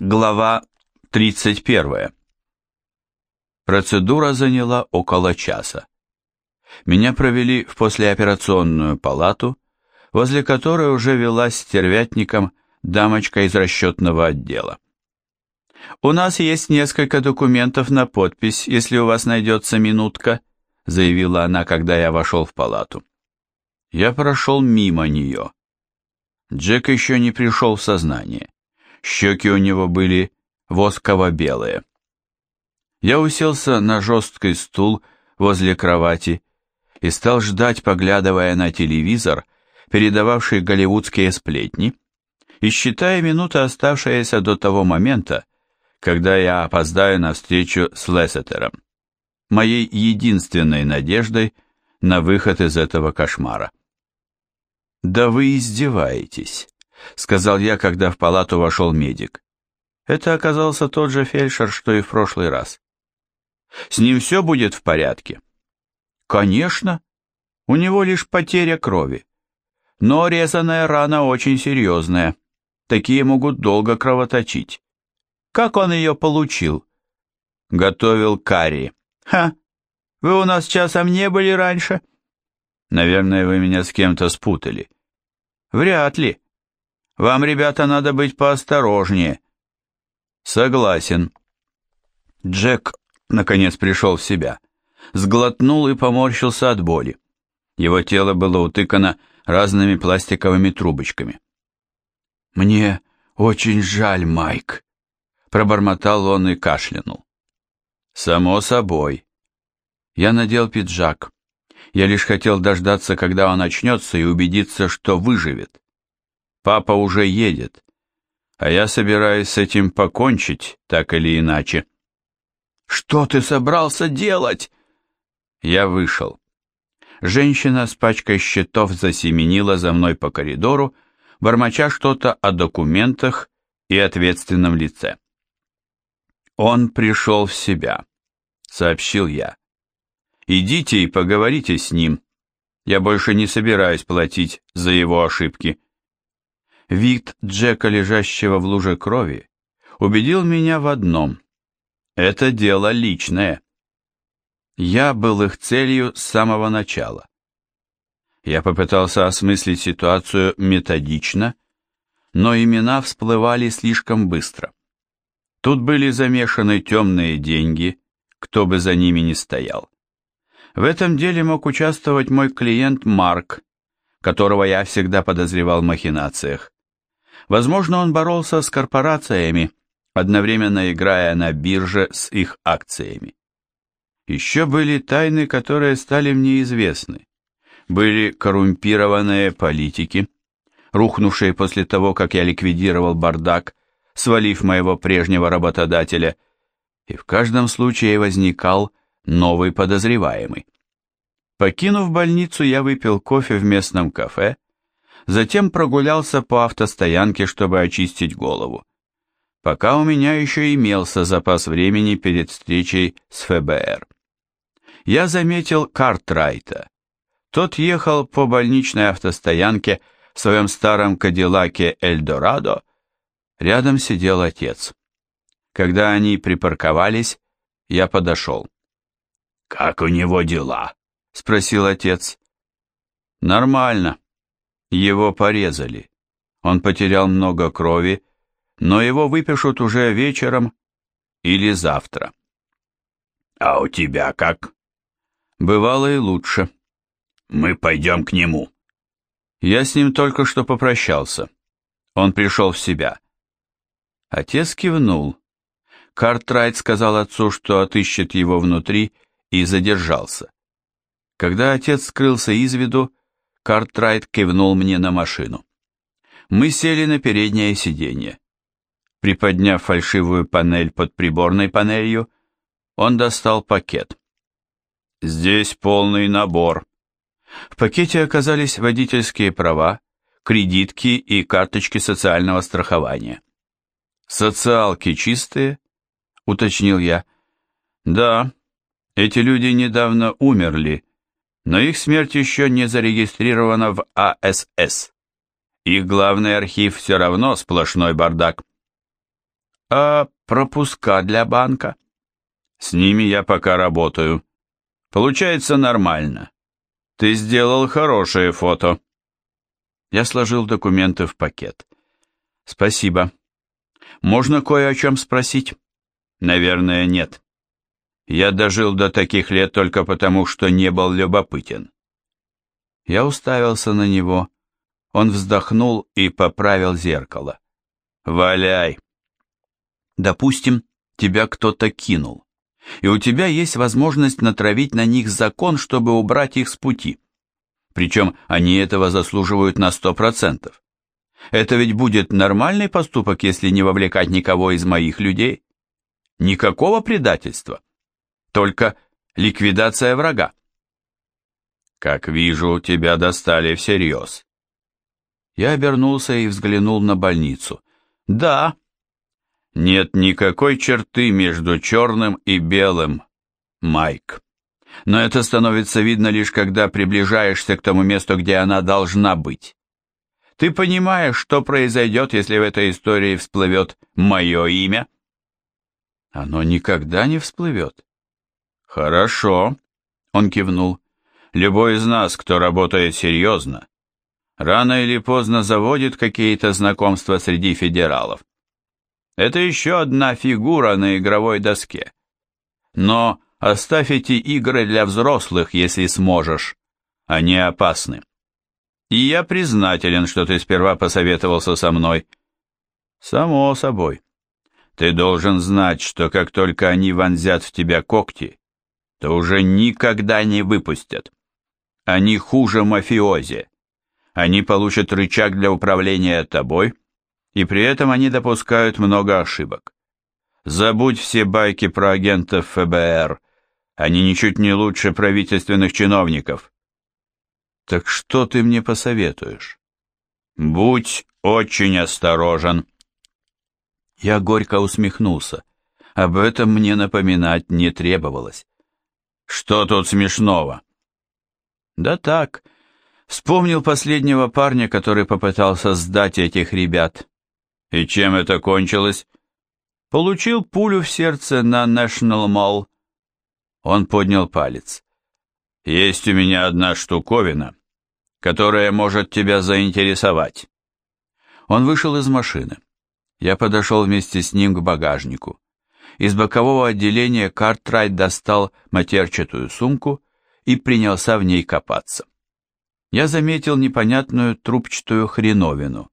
Глава 31. Процедура заняла около часа. Меня провели в послеоперационную палату, возле которой уже велась стервятником дамочка из расчетного отдела. «У нас есть несколько документов на подпись, если у вас найдется минутка», заявила она, когда я вошел в палату. Я прошел мимо нее. Джек еще не пришел в сознание. Щеки у него были восково-белые. Я уселся на жесткий стул возле кровати и стал ждать, поглядывая на телевизор, передававший голливудские сплетни, и считая минуты, оставшиеся до того момента, когда я опоздаю на встречу с Лессетером, моей единственной надеждой на выход из этого кошмара. «Да вы издеваетесь», — сказал я, когда в палату вошел медик. Это оказался тот же фельдшер, что и в прошлый раз. «С ним все будет в порядке?» «Конечно. У него лишь потеря крови. Но резаная рана очень серьезная. Такие могут долго кровоточить. Как он ее получил?» «Готовил карри». «Ха! Вы у нас часом не были раньше?» «Наверное, вы меня с кем-то спутали». «Вряд ли. Вам, ребята, надо быть поосторожнее». «Согласен». Джек, наконец, пришел в себя. Сглотнул и поморщился от боли. Его тело было утыкано разными пластиковыми трубочками. «Мне очень жаль, Майк», — пробормотал он и кашлянул. «Само собой». Я надел пиджак. Я лишь хотел дождаться, когда он очнется, и убедиться, что выживет. Папа уже едет, а я собираюсь с этим покончить, так или иначе. «Что ты собрался делать?» Я вышел. Женщина с пачкой счетов засеменила за мной по коридору, бормоча что-то о документах и ответственном лице. «Он пришел в себя», — сообщил я. «Идите и поговорите с ним. Я больше не собираюсь платить за его ошибки». Вид Джека, лежащего в луже крови, убедил меня в одном. Это дело личное. Я был их целью с самого начала. Я попытался осмыслить ситуацию методично, но имена всплывали слишком быстро. Тут были замешаны темные деньги, кто бы за ними ни стоял. В этом деле мог участвовать мой клиент Марк, которого я всегда подозревал в махинациях. Возможно, он боролся с корпорациями, одновременно играя на бирже с их акциями. Еще были тайны, которые стали мне известны. Были коррумпированные политики, рухнувшие после того, как я ликвидировал бардак, свалив моего прежнего работодателя, и в каждом случае возникал новый подозреваемый. Покинув больницу, я выпил кофе в местном кафе, затем прогулялся по автостоянке, чтобы очистить голову. Пока у меня еще имелся запас времени перед встречей с ФБР. Я заметил Картрайта. Тот ехал по больничной автостоянке в своем старом Кадиллаке Эльдорадо. Рядом сидел отец. Когда они припарковались, я подошел. «Как у него дела?» — спросил отец. «Нормально. Его порезали. Он потерял много крови, но его выпишут уже вечером или завтра. А у тебя как? Бывало и лучше. Мы пойдем к нему. Я с ним только что попрощался. Он пришел в себя. Отец кивнул. Картрайт сказал отцу, что отыщет его внутри, и задержался. Когда отец скрылся из виду, Картрайт кивнул мне на машину. Мы сели на переднее сиденье. Приподняв фальшивую панель под приборной панелью, он достал пакет. Здесь полный набор. В пакете оказались водительские права, кредитки и карточки социального страхования. «Социалки чистые?» — уточнил я. «Да, эти люди недавно умерли, но их смерть еще не зарегистрирована в АСС. Их главный архив все равно сплошной бардак. А пропуска для банка? С ними я пока работаю. Получается нормально. Ты сделал хорошее фото. Я сложил документы в пакет. Спасибо. Можно кое о чем спросить? Наверное, нет. Я дожил до таких лет только потому, что не был любопытен. Я уставился на него. Он вздохнул и поправил зеркало. «Валяй!» «Допустим, тебя кто-то кинул, и у тебя есть возможность натравить на них закон, чтобы убрать их с пути. Причем они этого заслуживают на сто процентов. Это ведь будет нормальный поступок, если не вовлекать никого из моих людей? Никакого предательства. Только ликвидация врага. Как вижу, тебя достали всерьез. Я обернулся и взглянул на больницу. Да. Нет никакой черты между черным и белым, Майк. Но это становится видно лишь когда приближаешься к тому месту, где она должна быть. Ты понимаешь, что произойдет, если в этой истории всплывет мое имя? Оно никогда не всплывет. Хорошо, он кивнул. Любой из нас, кто работает серьезно, рано или поздно заводит какие-то знакомства среди федералов. Это еще одна фигура на игровой доске. Но оставь эти игры для взрослых, если сможешь. Они опасны. И я признателен, что ты сперва посоветовался со мной. Само собой. Ты должен знать, что как только они вонзят в тебя когти, то уже никогда не выпустят. Они хуже мафиози. Они получат рычаг для управления тобой, и при этом они допускают много ошибок. Забудь все байки про агентов ФБР. Они ничуть не лучше правительственных чиновников. Так что ты мне посоветуешь? Будь очень осторожен. Я горько усмехнулся. Об этом мне напоминать не требовалось. Что тут смешного? Да так, вспомнил последнего парня, который попытался сдать этих ребят. И чем это кончилось? Получил пулю в сердце на National Mall. Он поднял палец. Есть у меня одна штуковина, которая может тебя заинтересовать. Он вышел из машины. Я подошел вместе с ним к багажнику. Из бокового отделения Картрайт достал матерчатую сумку и принялся в ней копаться. Я заметил непонятную трубчатую хреновину,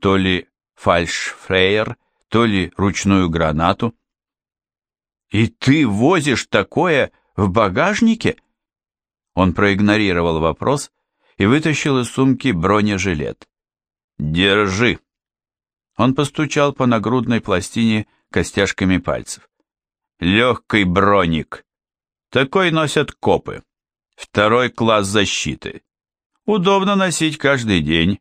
то ли фальшфрейер, то ли ручную гранату. «И ты возишь такое в багажнике?» Он проигнорировал вопрос и вытащил из сумки бронежилет. «Держи!» Он постучал по нагрудной пластине костяшками пальцев. «Легкий броник. Такой носят копы. Второй класс защиты. Удобно носить каждый день.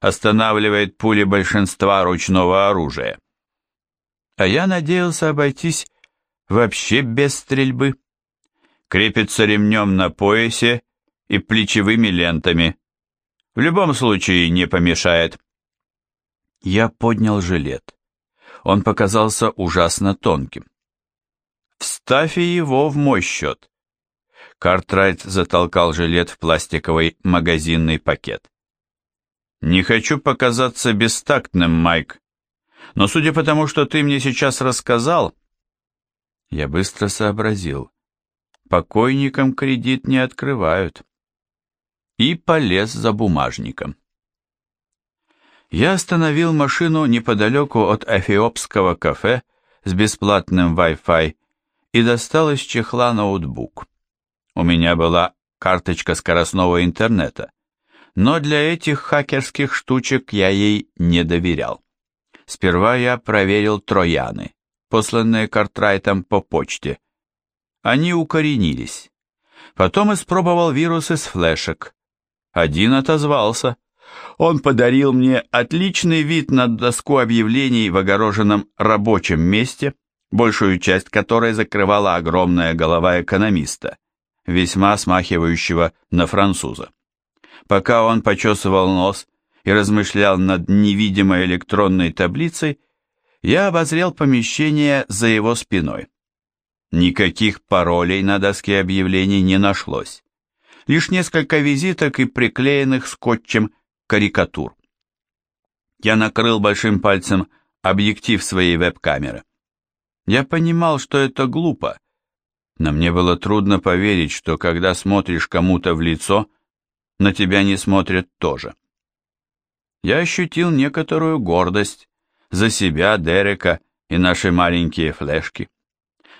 Останавливает пули большинства ручного оружия. А я надеялся обойтись вообще без стрельбы. Крепится ремнем на поясе и плечевыми лентами. В любом случае не помешает. Я поднял жилет. Он показался ужасно тонким. Вставь его в мой счет. Картрайт затолкал жилет в пластиковый магазинный пакет. Не хочу показаться бестактным, Майк, но судя по тому, что ты мне сейчас рассказал, я быстро сообразил. Покойникам кредит не открывают и полез за бумажником. Я остановил машину неподалеку от эфиопского кафе с бесплатным Wi-Fi и достал из чехла ноутбук. У меня была карточка скоростного интернета, но для этих хакерских штучек я ей не доверял. Сперва я проверил трояны, посланные Картрайтом по почте. Они укоренились. Потом испробовал вирус из флешек, один отозвался. Он подарил мне отличный вид на доску объявлений в огороженном рабочем месте, большую часть которой закрывала огромная голова экономиста, весьма смахивающего на француза. Пока он почесывал нос и размышлял над невидимой электронной таблицей, я обозрел помещение за его спиной. Никаких паролей на доске объявлений не нашлось. Лишь несколько визиток и приклеенных скотчем карикатур. Я накрыл большим пальцем объектив своей веб-камеры. Я понимал, что это глупо, но мне было трудно поверить, что когда смотришь кому-то в лицо, на тебя не смотрят тоже. Я ощутил некоторую гордость за себя, Дерека и наши маленькие флешки.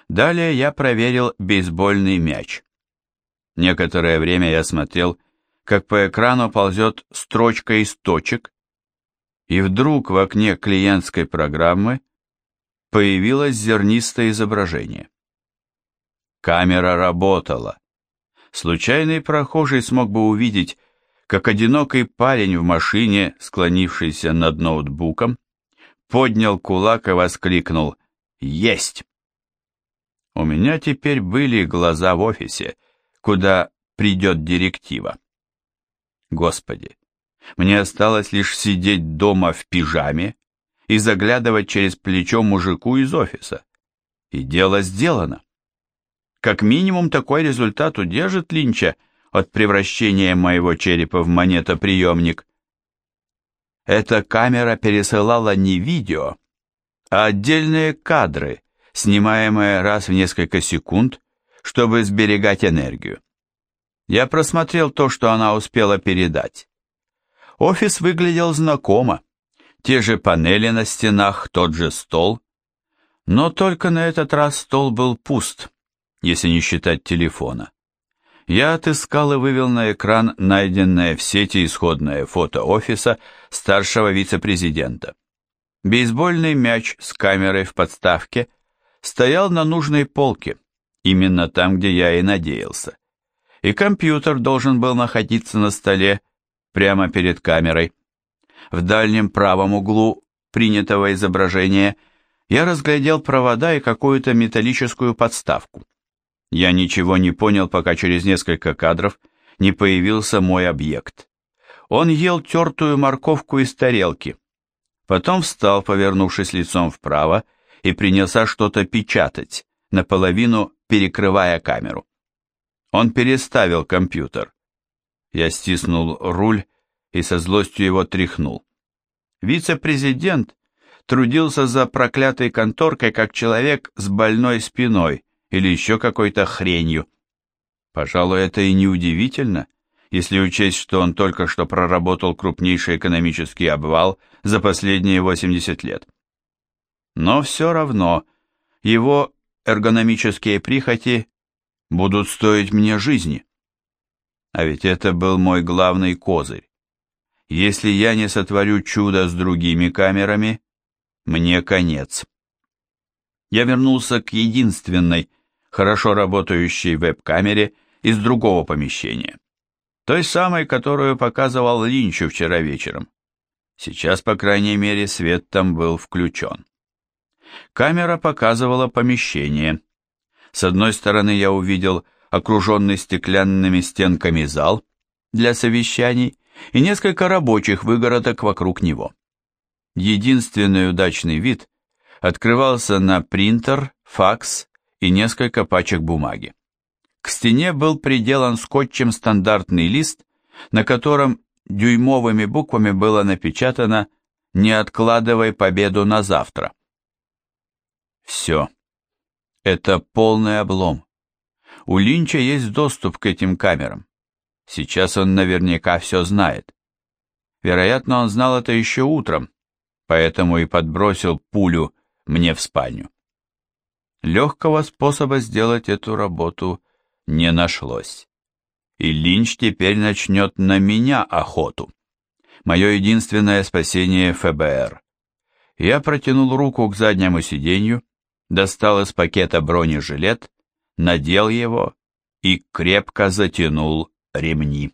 Далее я проверил бейсбольный мяч. Некоторое время я смотрел, как по экрану ползет строчка из точек, и вдруг в окне клиентской программы появилось зернистое изображение. Камера работала. Случайный прохожий смог бы увидеть, как одинокий парень в машине, склонившийся над ноутбуком, поднял кулак и воскликнул «Есть!». У меня теперь были глаза в офисе, куда придет директива. Господи, мне осталось лишь сидеть дома в пижаме и заглядывать через плечо мужику из офиса. И дело сделано. Как минимум такой результат удержит Линча от превращения моего черепа в монетоприемник. Эта камера пересылала не видео, а отдельные кадры, снимаемые раз в несколько секунд, чтобы сберегать энергию. Я просмотрел то, что она успела передать. Офис выглядел знакомо. Те же панели на стенах, тот же стол. Но только на этот раз стол был пуст, если не считать телефона. Я отыскал и вывел на экран найденное в сети исходное фото офиса старшего вице-президента. Бейсбольный мяч с камерой в подставке стоял на нужной полке, именно там, где я и надеялся. И компьютер должен был находиться на столе прямо перед камерой. В дальнем правом углу принятого изображения я разглядел провода и какую-то металлическую подставку. Я ничего не понял, пока через несколько кадров не появился мой объект. Он ел тертую морковку из тарелки. Потом встал, повернувшись лицом вправо, и принялся что-то печатать, наполовину перекрывая камеру. Он переставил компьютер. Я стиснул руль и со злостью его тряхнул. Вице-президент трудился за проклятой конторкой, как человек с больной спиной или еще какой-то хренью. Пожалуй, это и не удивительно, если учесть, что он только что проработал крупнейший экономический обвал за последние 80 лет. Но все равно его эргономические прихоти будут стоить мне жизни. А ведь это был мой главный козырь. Если я не сотворю чудо с другими камерами, мне конец. Я вернулся к единственной, хорошо работающей веб-камере из другого помещения. Той самой, которую показывал Линчу вчера вечером. Сейчас, по крайней мере, свет там был включен. Камера показывала помещение. С одной стороны я увидел окруженный стеклянными стенками зал для совещаний и несколько рабочих выгородок вокруг него. Единственный удачный вид открывался на принтер, факс и несколько пачек бумаги. К стене был приделан скотчем стандартный лист, на котором дюймовыми буквами было напечатано «Не откладывай победу на завтра». Все. Это полный облом. У Линча есть доступ к этим камерам. Сейчас он наверняка все знает. Вероятно, он знал это еще утром, поэтому и подбросил пулю мне в спальню. Легкого способа сделать эту работу не нашлось. И Линч теперь начнет на меня охоту. Мое единственное спасение ФБР. Я протянул руку к заднему сиденью, достал из пакета бронежилет, надел его и крепко затянул ремни.